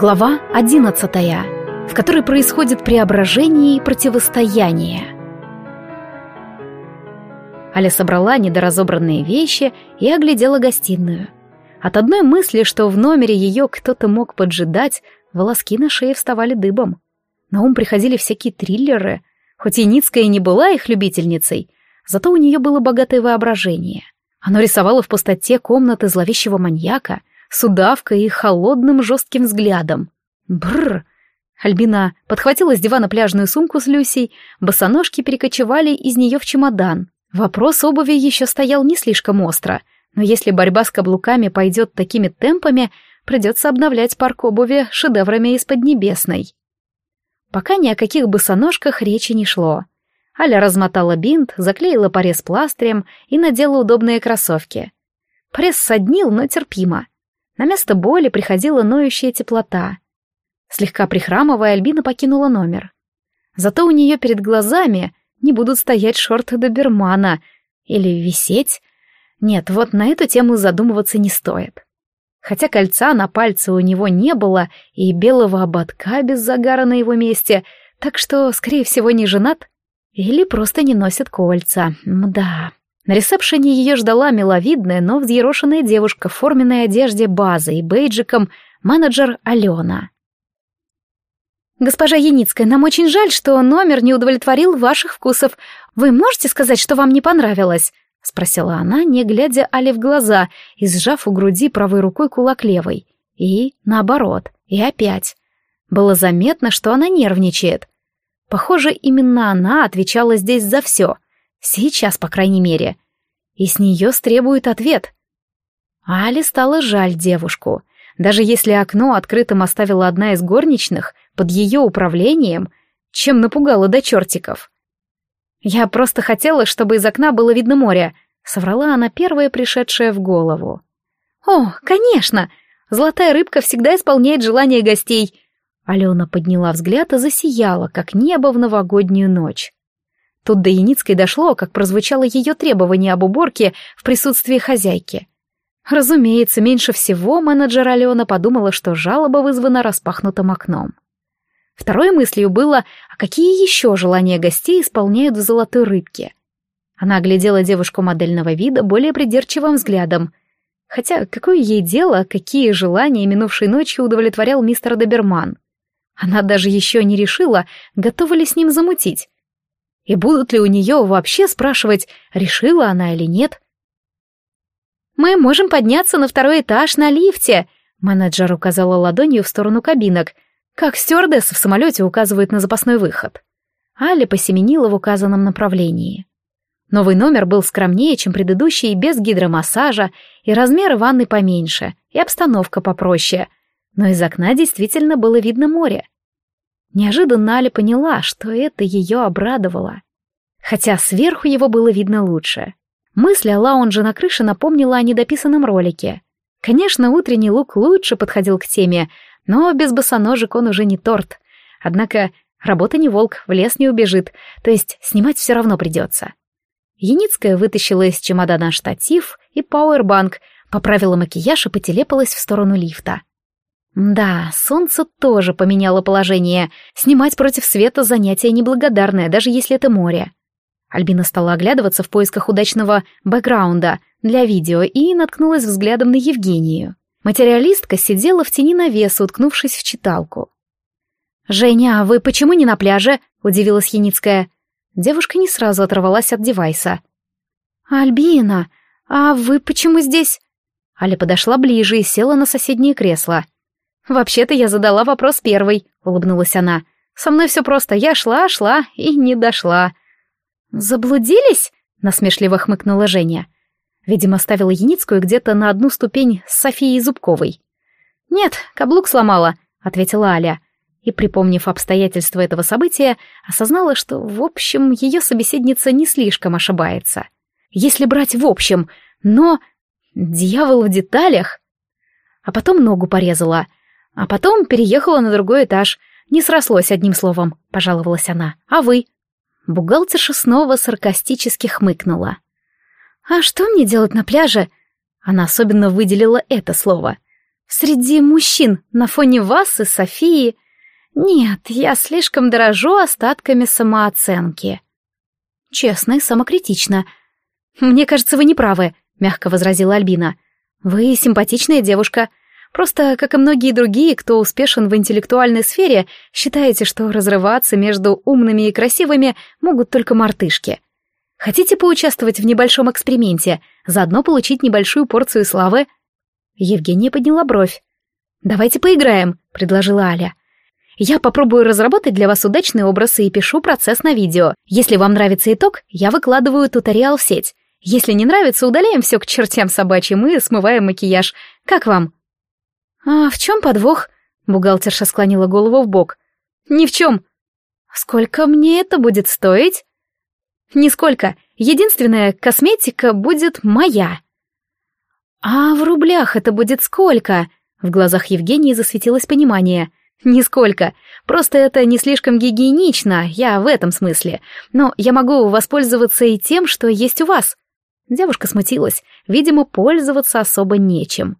Глава одиннадцатая, в которой происходит преображение и противостояние. Аля собрала недоразобранные вещи и оглядела гостиную. От одной мысли, что в номере ее кто-то мог поджидать, волоски на шее вставали дыбом. На ум приходили всякие триллеры, хоть и не была их любительницей, зато у нее было богатое воображение. Оно рисовало в пустоте комнаты зловещего маньяка — с удавкой и холодным жестким взглядом. Бррр! Альбина подхватила с дивана пляжную сумку с Люсей, босоножки перекочевали из нее в чемодан. Вопрос обуви еще стоял не слишком остро, но если борьба с каблуками пойдет такими темпами, придется обновлять парк обуви шедеврами из Поднебесной. Пока ни о каких босоножках речи не шло. Аля размотала бинт, заклеила порез пластырем и надела удобные кроссовки. Порез соднил, но терпимо. На место боли приходила ноющая теплота. Слегка прихрамывая, Альбина покинула номер. Зато у нее перед глазами не будут стоять шорты добермана или висеть. Нет, вот на эту тему задумываться не стоит. Хотя кольца на пальце у него не было и белого ободка без загара на его месте, так что, скорее всего, не женат или просто не носит кольца. Мда. На ресепшене ее ждала миловидная, но взъерошенная девушка в форменной одежде базы и бейджиком менеджер Алена. «Госпожа Яницкая, нам очень жаль, что номер не удовлетворил ваших вкусов. Вы можете сказать, что вам не понравилось?» — спросила она, не глядя Али в глаза и сжав у груди правой рукой кулак левой. И наоборот, и опять. Было заметно, что она нервничает. Похоже, именно она отвечала здесь за все. Сейчас, по крайней мере и с нее стребует ответ. Али стало жаль девушку. Даже если окно открытым оставила одна из горничных под ее управлением, чем напугала до чертиков. «Я просто хотела, чтобы из окна было видно море», — соврала она первая, пришедшая в голову. «О, конечно! Золотая рыбка всегда исполняет желания гостей!» Алена подняла взгляд и засияла, как небо в новогоднюю ночь. Тут до Яницкой дошло, как прозвучало ее требование об уборке в присутствии хозяйки. Разумеется, меньше всего менеджер Алена подумала, что жалоба вызвана распахнутым окном. Второй мыслью было, а какие еще желания гостей исполняют в золотой рыбке? Она оглядела девушку модельного вида более придирчивым взглядом. Хотя какое ей дело, какие желания минувшей ночью удовлетворял мистер Доберман? Она даже еще не решила, готова ли с ним замутить. И будут ли у нее вообще спрашивать, решила она или нет? «Мы можем подняться на второй этаж на лифте», — менеджер указала ладонью в сторону кабинок, как стюардесса в самолете указывает на запасной выход. Аля посеменила в указанном направлении. Новый номер был скромнее, чем предыдущий, без гидромассажа, и размеры ванны поменьше, и обстановка попроще. Но из окна действительно было видно море. Неожиданно Аля поняла, что это ее обрадовало. Хотя сверху его было видно лучше. Мысль о лаунже на крыше напомнила о недописанном ролике. Конечно, утренний лук лучше подходил к теме, но без босоножек он уже не торт. Однако работа не волк, в лес не убежит, то есть снимать все равно придется. Яницкая вытащила из чемодана штатив и пауэрбанк, поправила макияж и потелепалась в сторону лифта. Да, солнце тоже поменяло положение. Снимать против света занятие неблагодарное, даже если это море. Альбина стала оглядываться в поисках удачного бэкграунда для видео и наткнулась взглядом на Евгению. Материалистка сидела в тени навеса, уткнувшись в читалку. «Женя, а вы почему не на пляже?» — удивилась Яницкая. Девушка не сразу оторвалась от девайса. «Альбина, а вы почему здесь?» Аля подошла ближе и села на соседнее кресло. «Вообще-то я задала вопрос первый», — улыбнулась она. «Со мной все просто. Я шла, шла и не дошла». «Заблудились?» — насмешливо хмыкнула Женя. Видимо, ставила Яницкую где-то на одну ступень с Софией Зубковой. «Нет, каблук сломала», — ответила Аля. И, припомнив обстоятельства этого события, осознала, что, в общем, ее собеседница не слишком ошибается. Если брать в общем, но... Дьявол в деталях. А потом ногу порезала — а потом переехала на другой этаж. Не срослось одним словом, пожаловалась она. А вы? Бухгалтерша снова саркастически хмыкнула. А что мне делать на пляже? Она особенно выделила это слово. Среди мужчин, на фоне вас и Софии. Нет, я слишком дорожу остатками самооценки. Честно и самокритично. Мне кажется, вы не правы, мягко возразила Альбина. Вы симпатичная девушка. Просто, как и многие другие, кто успешен в интеллектуальной сфере, считаете, что разрываться между умными и красивыми могут только мартышки. Хотите поучаствовать в небольшом эксперименте, заодно получить небольшую порцию славы? Евгения подняла бровь. «Давайте поиграем», — предложила Аля. «Я попробую разработать для вас удачный образ и пишу процесс на видео. Если вам нравится итог, я выкладываю туториал в сеть. Если не нравится, удаляем все к чертям собачьим и смываем макияж. Как вам?» «А в чем подвох?» — бухгалтерша склонила голову в бок. «Ни в чем». «Сколько мне это будет стоить?» «Нисколько. Единственная косметика будет моя». «А в рублях это будет сколько?» В глазах Евгении засветилось понимание. «Нисколько. Просто это не слишком гигиенично, я в этом смысле. Но я могу воспользоваться и тем, что есть у вас». Девушка смутилась. Видимо, пользоваться особо нечем.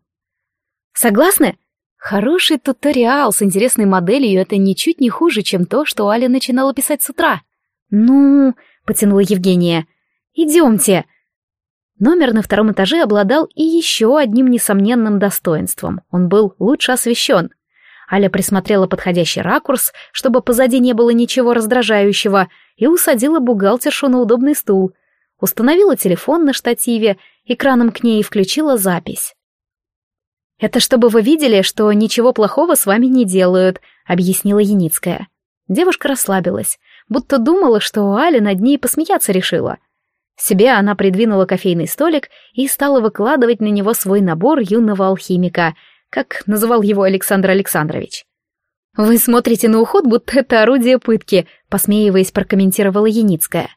«Согласны?» Хороший туториал с интересной моделью — это ничуть не хуже, чем то, что Аля начинала писать с утра. «Ну...» — потянула Евгения. «Идемте!» Номер на втором этаже обладал и еще одним несомненным достоинством. Он был лучше освещен. Аля присмотрела подходящий ракурс, чтобы позади не было ничего раздражающего, и усадила бухгалтершу на удобный стул. Установила телефон на штативе, экраном к ней включила запись. «Это чтобы вы видели, что ничего плохого с вами не делают», — объяснила Яницкая. Девушка расслабилась, будто думала, что Аля над ней посмеяться решила — себе она придвинула кофейный столик и стала выкладывать на него свой набор юного алхимика, как называл его Александр Александрович. «Вы смотрите на уход, будто это орудие пытки», — посмеиваясь, прокомментировала Яницкая.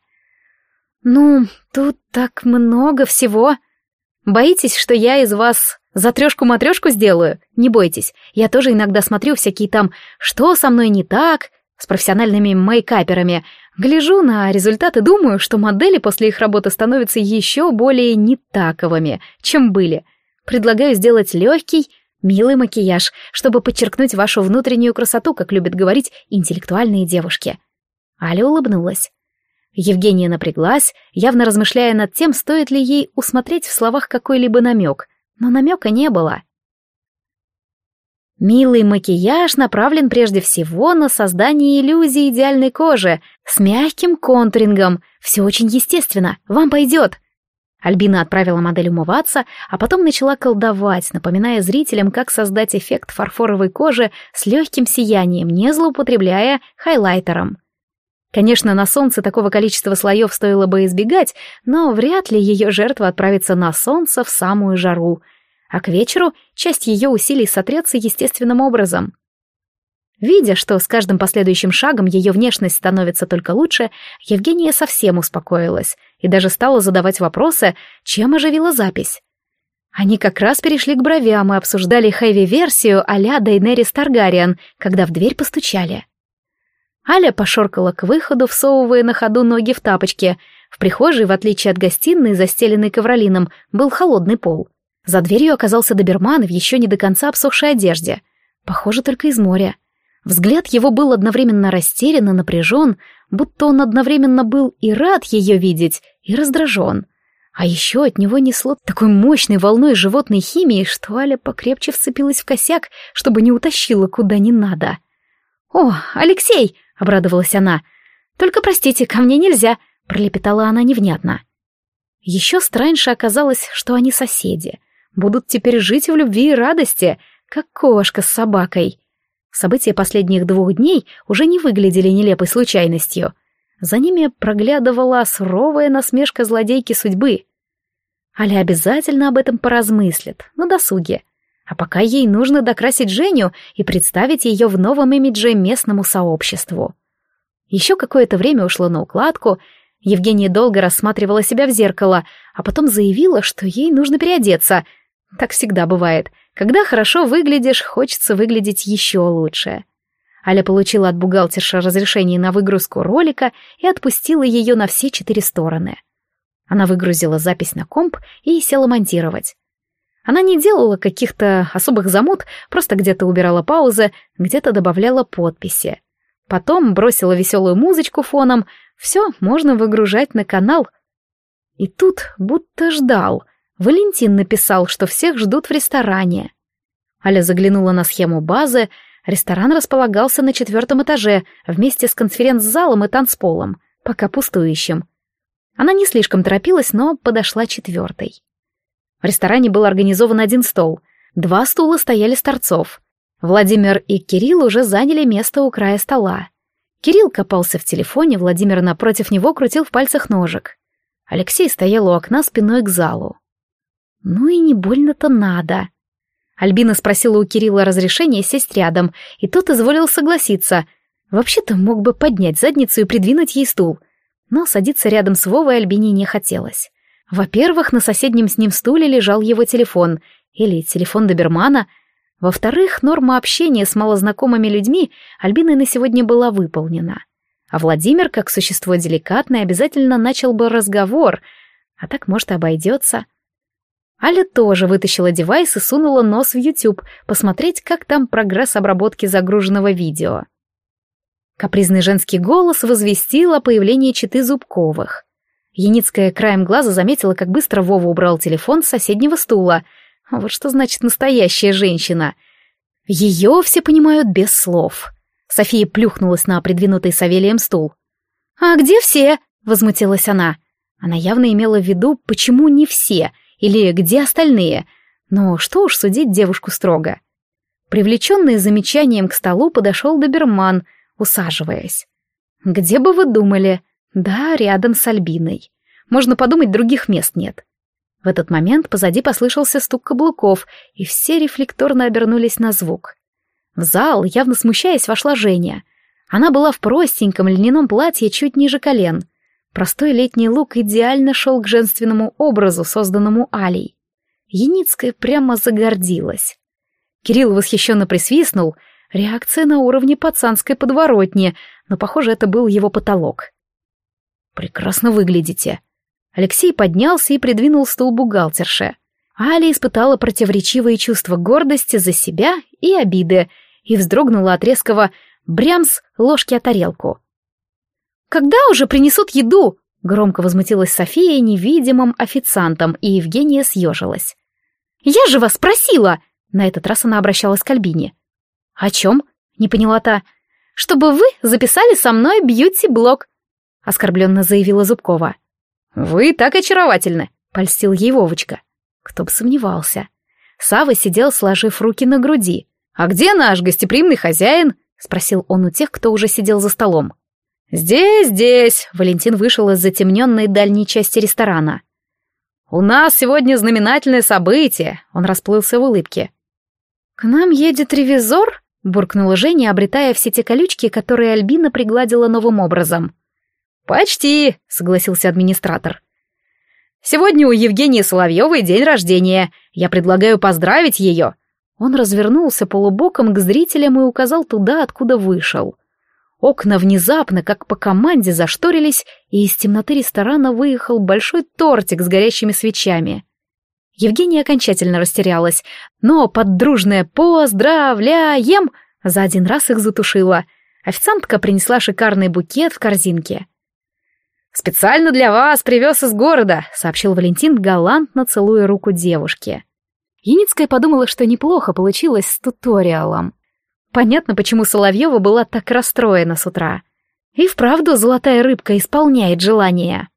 «Ну, тут так много всего. Боитесь, что я из вас за трешку-матрешку сделаю? Не бойтесь, я тоже иногда смотрю всякие там «что со мной не так?» с профессиональными мейкаперами, Гляжу на результаты, думаю, что модели после их работы становятся еще более нетаковыми, чем были. Предлагаю сделать легкий, милый макияж, чтобы подчеркнуть вашу внутреннюю красоту, как любят говорить интеллектуальные девушки. Аля улыбнулась. Евгения напряглась, явно размышляя над тем, стоит ли ей усмотреть в словах какой-либо намек, но намека не было. Милый макияж направлен прежде всего на создание иллюзии идеальной кожи с мягким контурингом. Все очень естественно, вам пойдет. Альбина отправила модель умываться, а потом начала колдовать, напоминая зрителям, как создать эффект фарфоровой кожи с легким сиянием, не злоупотребляя хайлайтером. Конечно, на солнце такого количества слоев стоило бы избегать, но вряд ли ее жертва отправится на солнце в самую жару — а к вечеру часть ее усилий сотрется естественным образом. Видя, что с каждым последующим шагом ее внешность становится только лучше, Евгения совсем успокоилась и даже стала задавать вопросы, чем оживила запись. Они как раз перешли к бровям и обсуждали хэви-версию а-ля Дейнерис Таргариен, когда в дверь постучали. Аля пошоркала к выходу, всовывая на ходу ноги в тапочки. В прихожей, в отличие от гостиной, застеленной ковролином, был холодный пол. За дверью оказался доберман в еще не до конца обсохшей одежде. Похоже, только из моря. Взгляд его был одновременно растерян и напряжен, будто он одновременно был и рад ее видеть, и раздражен. А еще от него несло такой мощной волной животной химии, что Аля покрепче вцепилась в косяк, чтобы не утащила куда не надо. «О, Алексей!» — обрадовалась она. «Только простите, ко мне нельзя!» — пролепетала она невнятно. Еще страньше оказалось, что они соседи — будут теперь жить в любви и радости, как кошка с собакой. События последних двух дней уже не выглядели нелепой случайностью. За ними проглядывала суровая насмешка злодейки судьбы. Аля обязательно об этом поразмыслит, на досуге. А пока ей нужно докрасить Женю и представить ее в новом имидже местному сообществу. Еще какое-то время ушло на укладку, Евгения долго рассматривала себя в зеркало, а потом заявила, что ей нужно переодеться — так всегда бывает. Когда хорошо выглядишь, хочется выглядеть еще лучше. Аля получила от бухгалтерша разрешение на выгрузку ролика и отпустила ее на все четыре стороны. Она выгрузила запись на комп и села монтировать. Она не делала каких-то особых замут, просто где-то убирала паузы, где-то добавляла подписи. Потом бросила веселую музычку фоном. Все можно выгружать на канал. И тут будто ждал. Валентин написал, что всех ждут в ресторане. Аля заглянула на схему базы. Ресторан располагался на четвертом этаже, вместе с конференц-залом и танцполом, пока пустующим. Она не слишком торопилась, но подошла четвертой. В ресторане был организован один стол. Два стула стояли с торцов. Владимир и Кирилл уже заняли место у края стола. Кирилл копался в телефоне, Владимир напротив него крутил в пальцах ножик. Алексей стоял у окна спиной к залу. «Ну и не больно-то надо», Альбина спросила у Кирилла разрешения сесть рядом, и тот изволил согласиться. Вообще-то мог бы поднять задницу и придвинуть ей стул. Но садиться рядом с Вовой Альбине не хотелось. Во-первых, на соседнем с ним стуле лежал его телефон, или телефон добермана. Во-вторых, норма общения с малознакомыми людьми Альбиной на сегодня была выполнена. А Владимир, как существо деликатное, обязательно начал бы разговор, а так, может, обойдется. Аля тоже вытащила девайс и сунула нос в YouTube, посмотреть, как там прогресс обработки загруженного видео. Капризный женский голос возвестил о появлении читы Зубковых. Яницкая краем глаза заметила, как быстро Вова убрал телефон с соседнего стула. Вот что значит настоящая женщина. Ее все понимают без слов. София плюхнулась на придвинутый Савелием стул. «А где все?» — возмутилась она. Она явно имела в виду, почему не все — или где остальные? Но что уж судить девушку строго. Привлеченный замечанием к столу подошел доберман, усаживаясь. «Где бы вы думали?» «Да, рядом с Альбиной. Можно подумать, других мест нет». В этот момент позади послышался стук каблуков, и все рефлекторно обернулись на звук. В зал, явно смущаясь, вошла Женя. Она была в простеньком льняном платье чуть ниже колен. Простой летний лук идеально шел к женственному образу, созданному Алей. Яницкая прямо загордилась. Кирилл восхищенно присвистнул. Реакция на уровне пацанской подворотни, но, похоже, это был его потолок. «Прекрасно выглядите». Алексей поднялся и придвинул стул бухгалтерше. Али испытала противоречивые чувства гордости за себя и обиды и вздрогнула от резкого «брямс» ложки о тарелку. «Когда уже принесут еду?» — громко возмутилась София невидимым официантом, и Евгения съежилась. «Я же вас спросила!» На этот раз она обращалась к Альбине. «О чем?» — не поняла та. «Чтобы вы записали со мной бьюти-блог», — оскорбленно заявила Зубкова. «Вы так очаровательны», — польстил ей Вовочка. Кто бы сомневался. Сава сидел, сложив руки на груди. «А где наш гостеприимный хозяин?» — спросил он у тех, кто уже сидел за столом. «Здесь, здесь!» — Валентин вышел из затемненной дальней части ресторана. «У нас сегодня знаменательное событие!» — он расплылся в улыбке. «К нам едет ревизор?» — буркнула Женя, обретая все те колючки, которые Альбина пригладила новым образом. «Почти!» — согласился администратор. «Сегодня у Евгении Соловьевой день рождения. Я предлагаю поздравить ее!» Он развернулся полубоком к зрителям и указал туда, откуда вышел — Окна внезапно, как по команде, зашторились, и из темноты ресторана выехал большой тортик с горящими свечами. Евгения окончательно растерялась, но под дружное «поздравляем» за один раз их затушила. Официантка принесла шикарный букет в корзинке. «Специально для вас привез из города», — сообщил Валентин, галантно целуя руку девушки. Яницкая подумала, что неплохо получилось с туториалом. Понятно, почему Соловьева была так расстроена с утра. И вправду золотая рыбка исполняет желания.